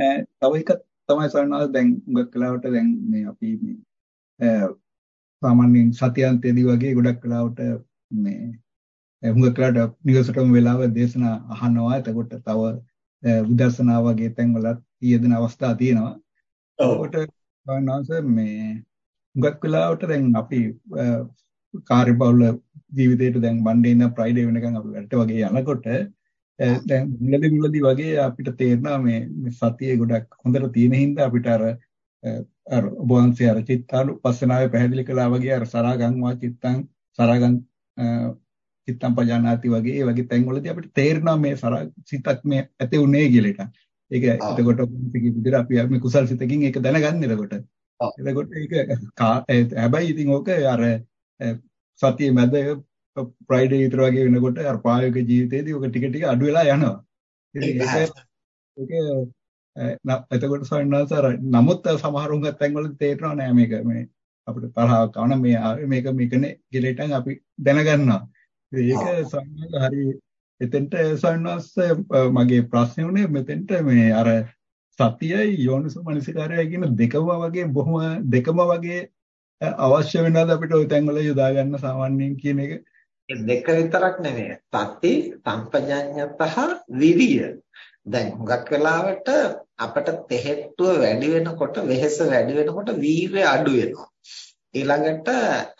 තව එක තමයි සරණාල දැන් උගක් කලාවට දැන් මේ අපි මේ සාමාන්‍යයෙන් සතියන්තයේදී වගේ ගොඩක් කලාවට මේ උගක් කලාවට නිවසටම වෙලාව දේශනා අහනවා. එතකොට තව විදර්ශනා වගේ තැන්වලත් යෙදෙන අවස්ථා තියෙනවා. එතකොට සරණාස මේ උගක් කලාවට දැන් අපි කාර්යබහුල ජීවිතේට දැන් මන්ඩේ ඉඳන් ෆ්‍රයිඩේ වෙනකන් අපි වැඩට වගේ යනකොට දැන් මුලදී මුලදී වගේ අපිට තේරෙනවා මේ මේ සතියේ ගොඩක් හොඳට තියෙන හින්දා අපිට අර අර ඔබ වහන්සේ අර චිත්තානුපස්සනාවේ පැහැදිලි කළා වගේ අර සරාගං වා චිත්තං සරාගං චිත්තං පජානාති වගේ ඒ වගේ තැන්වලදී අපිට තේරෙනවා මේ සිතක් මේ ඇති උනේ කියලා එක. ඒක එතකොට විදිහට අපි මේ කුසල් සිතකින් ඒක දැනගන්න එතකොට. එතකොට ඒක හැබැයි ඉතින් ඕක අර සතියේ මැද ෆ්‍රයිඩේ විතර වගේ වෙනකොට අර ප්‍රායෝගික ජීවිතේදී ඔක ටික ටික අඩු වෙලා යනවා. ඉතින් ඒක ඒක එතකොට සවන්නාස අර නමුත් සමහරුන් තැන්වල තේරෙනවා නෑ මේක මේ අපිට තරහක් ආවන මේ මේක මේකනේ කියලා අපි දැනගන්නවා. ඒක සවන්නාස හරි එතෙන්ට සවන්නාස මගේ ප්‍රශ්නේ උනේ මෙතෙන්ට මේ අර සතියයි යෝනිසෝ මනසිකාරයයි කියන දෙකම වගේ බොහොම දෙකම වගේ අවශ්‍ය වෙනවාද අපිට ওই තැන්වල යොදා ගන්න සාමාන්‍යයෙන් කියන එක දෙක විතරක් නෙමෙයි. තත්ති, සම්පජඤ්ඤතහ විරිය. දැන් හුඟක් වෙලාවට අපිට තෙහෙට්ටුව වැඩි වෙනකොට, වෙහෙස වැඩි වෙනකොට වීර්ය අඩු වෙනවා. ඊළඟට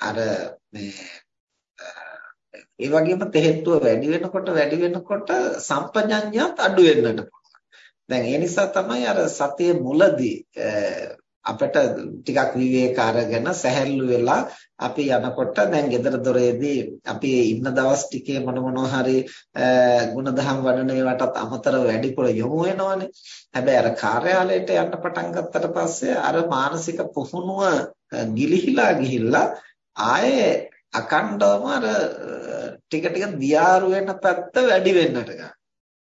අර මේ ඒ වගේම තෙහෙට්ටුව වැඩි වෙනකොට වැඩි වෙනකොට සම්පජඤ්ඤයත් අඩු වෙන්නට පුළුවන්. දැන් ඒ නිසා තමයි අර සතිය මුලදී අපිට ටිකක් විවේක අරගෙන සැහැල්ලු වෙලා අපි යනකොට දැන් ගෙදර දොරේදී අපි ඉන්න දවස් ටිකේ මොන මොනවා හරි ಗುಣධම් වඩන ඒවාටත් අමතරව වැඩිපුර යොමු වෙනවනේ. හැබැයි අර කාර්යාලයට යන්න පටන් ගත්තට පස්සේ අර මානසික පුහුණුව ගිලිහිලා ගිහිල්ලා ආයේ අකණ්ඩවම අර ටික ටික දියාරු වෙන පැත්ත වැඩි වෙන්නට ගන්නවා.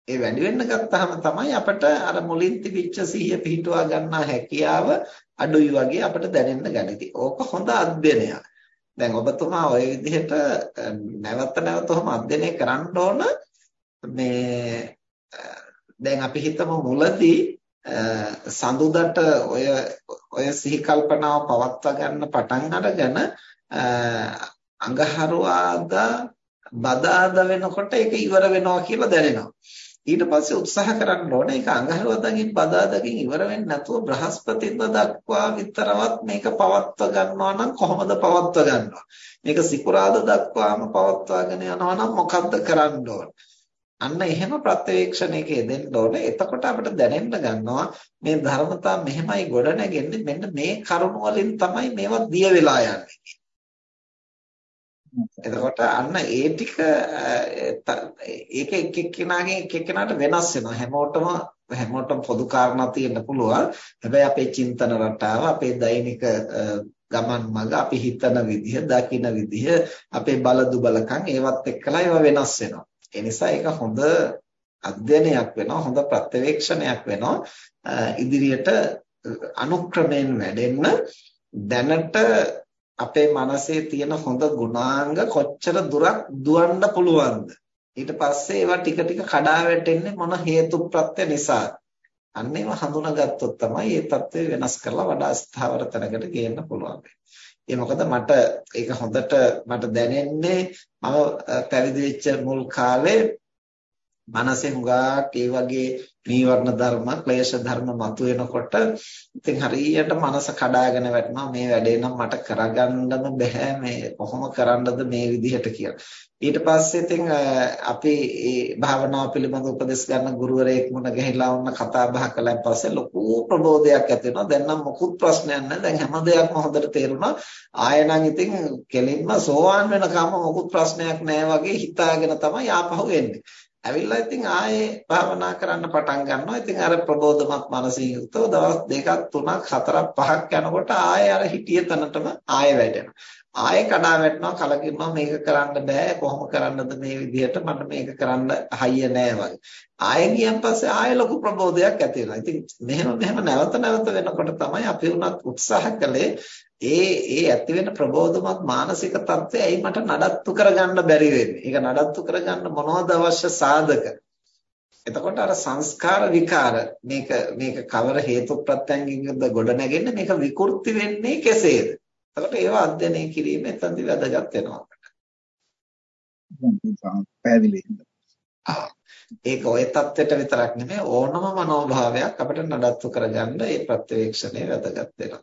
ඒ වැඩි වෙන්න ගත්තාම තමයි අපිට අර මුලින් තිබිච්ච සිහිය පිහිටුවා ගන්නා හැකියාව අඩුයි වගේ අපිට දැනෙන්න ගන්න. ඉතින් ඕක හොඳ අධ්‍යයනයක්. දැන් ඔබතුමා ওই විදිහට නැවත නැවත ඔහොම අධ්‍යයනය කරන්න ඕන මේ දැන් අපි හිතමු මුලදී සඳුදට ඔය ඔය සිහි කල්පනාව පවත්වා ගන්න පටන් අරගෙන අඟහරුවාදා බදාදා වෙනකොට ඒක ඉවර වෙනවා කියලා දැනෙනවා. ඊට පස්සේ උත්සාහ කරන්න ඕනේ. ඒක අඟහරුවාදාකින් බදාදාකින් ඉවර වෙන්නේ නැතුව බ්‍රහස්පතින්ද දක්වා විතරවත් මේක පවත්ව ගන්නවා නම් කොහොමද පවත්ව ගන්නවා? මේක සිකුරාද දක්වාම පවත්වාගෙන යනවා නම් මොකද්ද කරන්න ඕන? අන්න එහෙම ප්‍රත්‍යවේක්ෂණයක යෙදෙන්න ඕනේ. එතකොට අපිට දැනෙන්න ගන්නවා මේ ධර්මතා මෙහෙමයි ගොඩ නැගෙන්නේ මෙන්න මේ කරුණ වලින් තමයි මේවා දිය වෙලා යන්නේ. එතකොට අන්න ඒ ටික ඒක එක් එක්කෙනාගෙන් එක් එක්කෙනාට වෙනස් වෙනවා. හැමෝටම හැමෝටම පොදු කාරණා තියෙන්න පුළුවන්. හැබැයි අපේ චින්තන රටාව අපේ දෛනික ගමන් මඟ අපි හිතන විදිහ දකින විදිහ අපේ බල දුබලකම් ඒවත් එක්කලා ඒවා වෙනස් වෙනවා. ඒ නිසා ඒක හොඳ අධ්‍යයනයක් වෙනවා හොඳ ප්‍රත්‍යවේක්ෂණයක් වෙනවා. ඉදිරියට අනුක්‍රමයෙන් වැඩෙන්න දැනට අපේ මනසේ තියෙන හොඳ ගුණාංග කොච්චර දුරක් දුවන්න පුළුවන්ද? ඊට පස්සේ ඒවා ටික ටික කඩා වැටෙන්නේ මොන හේතු ප්‍රත්‍ය නිසාද අන්න ඒවා හඳුනාගත්තොත් තමයි මේ தත්ත්වය වෙනස් කරලා වඩා ස්ථාවර තැනකට ගේන්න පුළුවන්. ඒ මොකද මට ඒක හොඳට මට දැනෙන්නේ මම පැවිදි වෙච්ච මුල් කාලේ මනසේ හුඟක් ඒ වගේ නීවරණ ධර්ම, ක්ලේශ ධර්ම මතුවෙනකොට ඉතින් හරියට මනස කඩාගෙන වැටෙනවා මේ වැඩේ නම් මට කරගන්නම බෑ මේ කොහොම කරන්නද මේ විදිහට කියලා. ඊට පස්සේ ඉතින් අපි මේ භාවනාව පිළිබඳ උපදෙස් ගන්න ගුරුවරයෙක් මුණ ගැහිලා වුණ කතා බහ කළාන් පස්සේ ලොකු ප්‍රබෝධයක් ඇති වෙනවා. දැන් නම් මොකුත් ප්‍රශ්නයක් නැහැ. දැන් හැම දෙයක්ම හොඳට තේරුණා. ආයෙ නම් ඉතින් කෙලින්ම සෝවාන් වෙනකම් මොකුත් ප්‍රශ්නයක් නැහැ වගේ හිතාගෙන තමයි ආපහු එන්නේ. ඇවිල්ලා ඉතින් ආයේ භාවනා කරන්න පටන් ගන්නවා. ඉතින් අර ප්‍රබෝධමත් මනසින් යුක්තව දවස් දෙකක් තුනක් හතරක් පහක් යනකොට ආයේ අර හිටිය තැනටම ආයේ වැටෙනවා. ආයේ කඩා වැටෙනවා කලකිරෙනවා මේක කරන්න බෑ කොහොම කරන්නද මේ විදිහට මට මේක කරන්න හයිය නෑ වගේ. ආයේ ගියන් පස්සේ ආයේ ලොකු ප්‍රබෝධයක් ඇති වෙනවා. ඉතින් මෙහෙම මෙහෙම නැවත නැවත වෙනකොට තමයි අපි උනත් උත්සාහ කළේ ඒ ඒ ඇති වෙන ප්‍රබෝධමත් මානසික தත්ත්වය ඇයි මට නඩත්තු කරගන්න බැරි වෙන්නේ? ඒක නඩත්තු කරගන්න මොනවද අවශ්‍ය සාධක? එතකොට අර සංස්කාර විකාර මේක මේක කවර හේතු ප්‍රත්‍යයෙන්ද ගොඩ නැගෙන්නේ මේක විකෘති වෙන්නේ කෙසේද? එතකොට ඒවා අධ්‍යයනය කිරීම එතනදී වැදගත් වෙනවා අපිට. ඒක ওই தත්වෙට විතරක් නෙමෙයි ඕනම මනෝභාවයක් අපිට නඩත්තු කරගන්න ඒ ප්‍රත්‍යවේක්ෂණය වැදගත් වෙනවා.